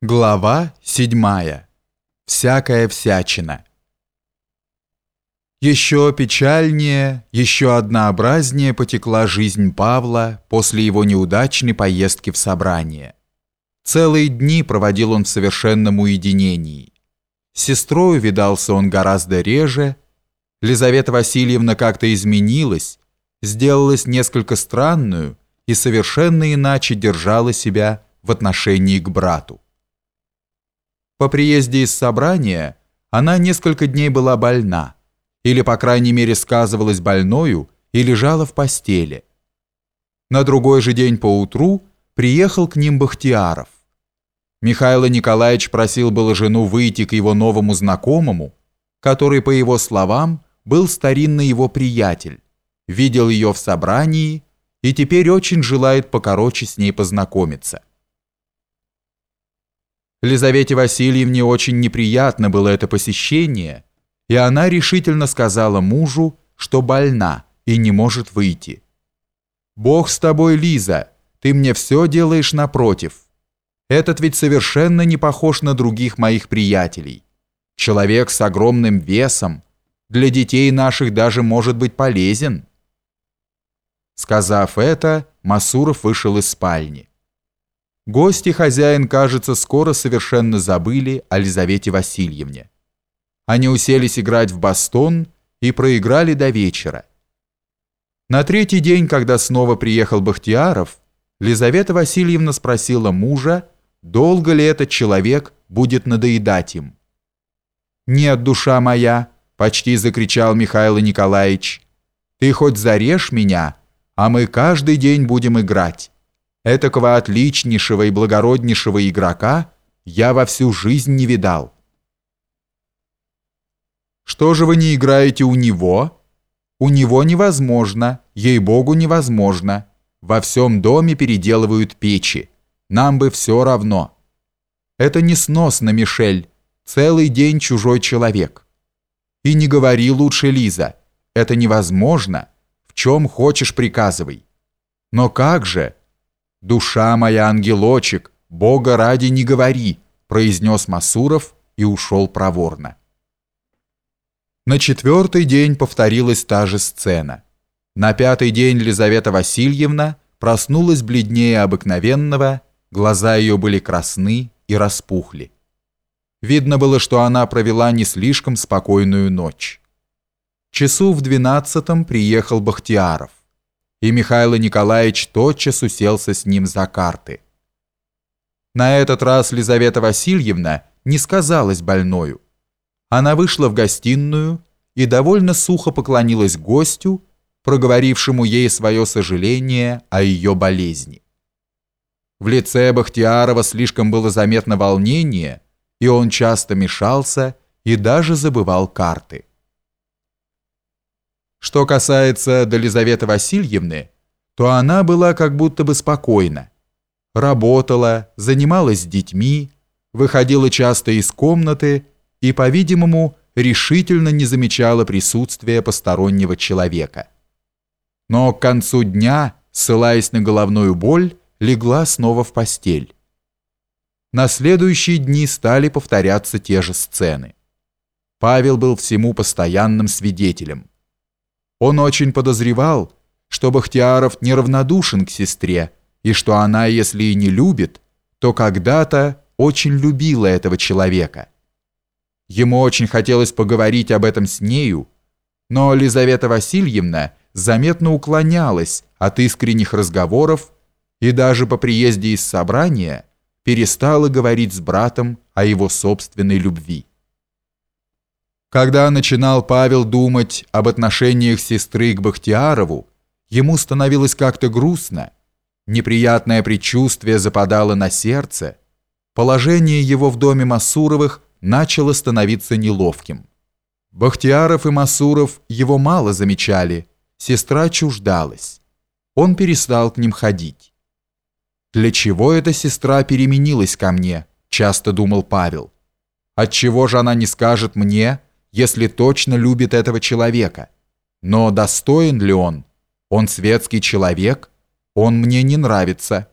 Глава 7. Всякая всячина. Еще печальнее, еще однообразнее потекла жизнь Павла после его неудачной поездки в собрание. Целые дни проводил он в совершенном уединении. С сестрой видался он гораздо реже. Лизавета Васильевна как-то изменилась, сделалась несколько странную и совершенно иначе держала себя в отношении к брату. По приезде из собрания она несколько дней была больна, или, по крайней мере, сказывалась больною и лежала в постели. На другой же день поутру приехал к ним Бахтияров. Михаил Николаевич просил было жену выйти к его новому знакомому, который, по его словам, был старинный его приятель, видел ее в собрании и теперь очень желает покороче с ней познакомиться. Лизавете Васильевне очень неприятно было это посещение, и она решительно сказала мужу, что больна и не может выйти. «Бог с тобой, Лиза, ты мне все делаешь напротив. Этот ведь совершенно не похож на других моих приятелей. Человек с огромным весом, для детей наших даже может быть полезен». Сказав это, Масуров вышел из спальни. Гости хозяин, кажется, скоро совершенно забыли о Лизавете Васильевне. Они уселись играть в бастон и проиграли до вечера. На третий день, когда снова приехал Бахтияров, Лизавета Васильевна спросила мужа, долго ли этот человек будет надоедать им. «Нет, душа моя!» – почти закричал Михаил Николаевич. «Ты хоть зарежь меня, а мы каждый день будем играть. Этакого отличнейшего и благороднейшего игрока я во всю жизнь не видал. Что же вы не играете у него? У него невозможно, ей-богу невозможно. Во всем доме переделывают печи. Нам бы все равно. Это несносно, Мишель. Целый день чужой человек. И не говори лучше, Лиза. Это невозможно. В чем хочешь приказывай. Но как же? «Душа моя, ангелочек, Бога ради не говори», произнес Масуров и ушел проворно. На четвертый день повторилась та же сцена. На пятый день Лизавета Васильевна проснулась бледнее обыкновенного, глаза ее были красны и распухли. Видно было, что она провела не слишком спокойную ночь. Часу в двенадцатом приехал Бахтияров и Михаил Николаевич тотчас уселся с ним за карты. На этот раз Лизавета Васильевна не сказалась больною. Она вышла в гостиную и довольно сухо поклонилась гостю, проговорившему ей свое сожаление о ее болезни. В лице Бахтиярова слишком было заметно волнение, и он часто мешался и даже забывал карты. Что касается до Лизаветы Васильевны, то она была как будто бы спокойна. Работала, занималась с детьми, выходила часто из комнаты и, по-видимому, решительно не замечала присутствия постороннего человека. Но к концу дня, ссылаясь на головную боль, легла снова в постель. На следующие дни стали повторяться те же сцены. Павел был всему постоянным свидетелем. Он очень подозревал, что Бахтияров неравнодушен к сестре, и что она, если и не любит, то когда-то очень любила этого человека. Ему очень хотелось поговорить об этом с нею, но Лизавета Васильевна заметно уклонялась от искренних разговоров и даже по приезде из собрания перестала говорить с братом о его собственной любви. Когда начинал Павел думать об отношениях сестры к Бахтиярову, ему становилось как-то грустно, неприятное предчувствие западало на сердце, положение его в доме Масуровых начало становиться неловким. Бахтияров и Масуров его мало замечали, сестра чуждалась. Он перестал к ним ходить. «Для чего эта сестра переменилась ко мне?» – часто думал Павел. «Отчего же она не скажет мне?» Если точно любит этого человека. Но достоин ли он? Он светский человек? Он мне не нравится.